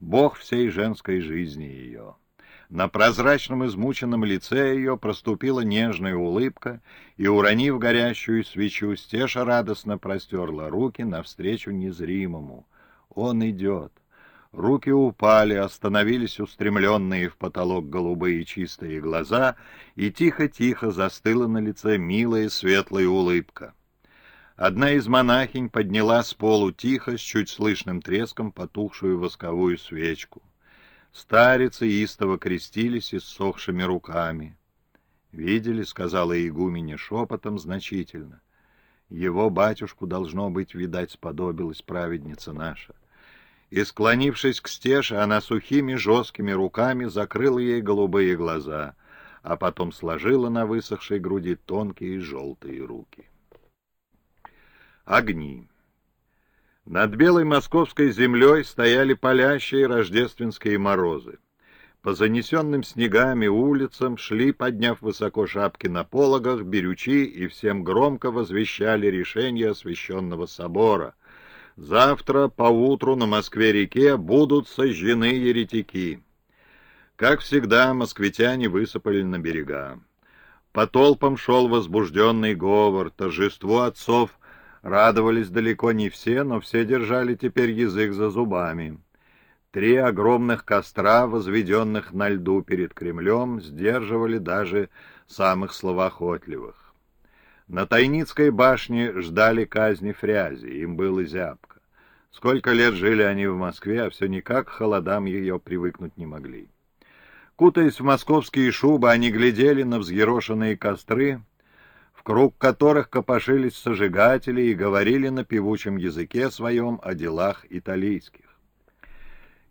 бог всей женской жизни ее. На прозрачном измученном лице ее проступила нежная улыбка, и, уронив горящую свечу, Стеша радостно простерла руки навстречу незримому. Он идет. Руки упали, остановились устремленные в потолок голубые чистые глаза, и тихо-тихо застыла на лице милая светлая улыбка. Одна из монахинь подняла с полу тихо, с чуть слышным треском, потухшую восковую свечку. Старицы истово крестились иссохшими руками. «Видели?» — сказала игуменя шепотом значительно. «Его батюшку, должно быть, видать, сподобилась праведница наша». И, склонившись к стеже, она сухими жесткими руками закрыла ей голубые глаза, а потом сложила на высохшей груди тонкие желтые руки. Огни. Над белой московской землей стояли палящие рождественские морозы. По занесенным снегами улицам шли, подняв высоко шапки на пологах, берючи и всем громко возвещали решение освященного собора. Завтра поутру на Москве-реке будут сожжены еретики. Как всегда, москвитяне высыпали на берега. По толпам шел возбужденный говор, торжество отцов — Радовались далеко не все, но все держали теперь язык за зубами. Три огромных костра, возведенных на льду перед Кремлем, сдерживали даже самых словоохотливых. На Тайницкой башне ждали казни фрязи, им было зябко. Сколько лет жили они в Москве, а все никак к холодам ее привыкнуть не могли. Кутаясь в московские шубы, они глядели на взъерошенные костры, круг которых копошились сожигатели и говорили на певучем языке своем о делах италийских.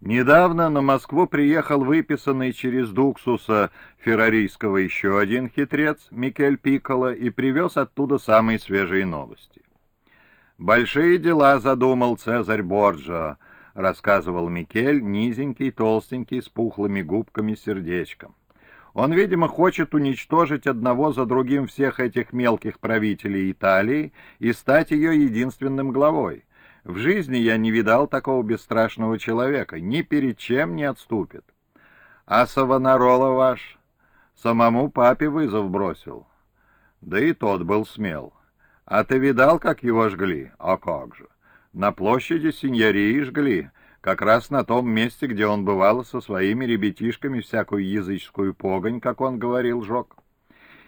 Недавно на Москву приехал выписанный через Дуксуса Феррарийского еще один хитрец, Микель Пикколо, и привез оттуда самые свежие новости. «Большие дела задумал Цезарь Борджио», — рассказывал Микель, низенький, толстенький, с пухлыми губками сердечком. Он, видимо, хочет уничтожить одного за другим всех этих мелких правителей Италии и стать ее единственным главой. В жизни я не видал такого бесстрашного человека, ни перед чем не отступит. А Савонарола ваш самому папе вызов бросил. Да и тот был смел. А ты видал, как его жгли? А как же. На площади синьории жгли, как раз на том месте, где он бывал со своими ребятишками всякую языческую погонь, как он говорил, жег.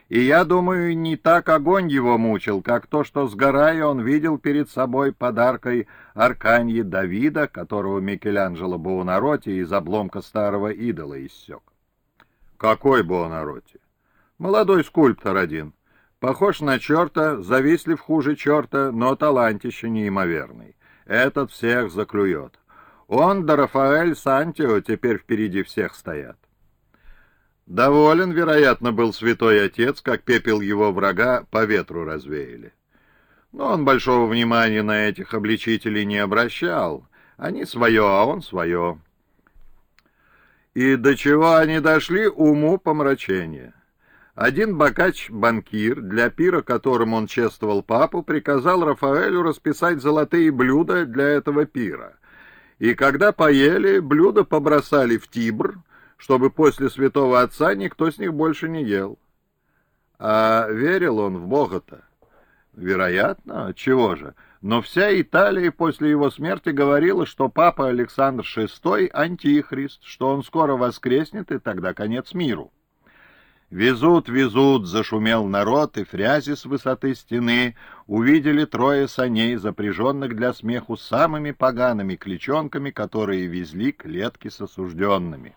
И я думаю, не так огонь его мучил, как то, что, сгорая, он видел перед собой подаркой Арканьи Давида, которого Микеланджело Буонаротти из обломка старого идола иссек. Какой Буонаротти? Молодой скульптор один. Похож на черта, завистлив хуже черта, но талантище неимоверный. Этот всех заклюет. Он да Рафаэль Сантио теперь впереди всех стоят. Доволен, вероятно, был святой отец, как пепел его врага по ветру развеяли. Но он большого внимания на этих обличителей не обращал. Они свое, а он свое. И до чего они дошли, уму помрачения. Один бокач-банкир, для пира, которым он чествовал папу, приказал Рафаэлю расписать золотые блюда для этого пира. И когда поели, блюда побросали в Тибр, чтобы после святого отца никто с них больше не ел. А верил он в Бога-то? Вероятно, чего же? Но вся Италия после его смерти говорила, что папа Александр VI — антихрист, что он скоро воскреснет, и тогда конец миру. Везут, везут, зашумел народ, и фрязи с высоты стены увидели трое саней, запряженных для смеху самыми погаными кличонками, которые везли клетки с осужденными.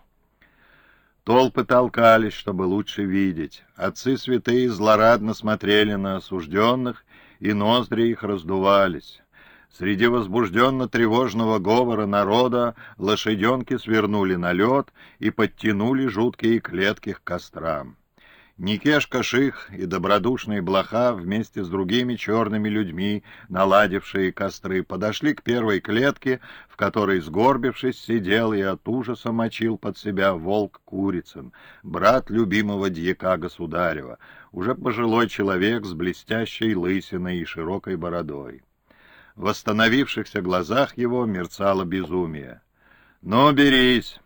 Толпы толкались, чтобы лучше видеть. Отцы святые злорадно смотрели на осужденных, и ноздри их раздувались. Среди возбужденно-тревожного говора народа лошаденки свернули на лед и подтянули жуткие клетки к кострам. Никешка Ших и добродушный Блоха вместе с другими черными людьми, наладившие костры, подошли к первой клетке, в которой, сгорбившись, сидел и от ужаса мочил под себя волк Курицын, брат любимого дьяка Государева, уже пожилой человек с блестящей лысиной и широкой бородой. В восстановившихся глазах его мерцало безумие. «Ну, берись!»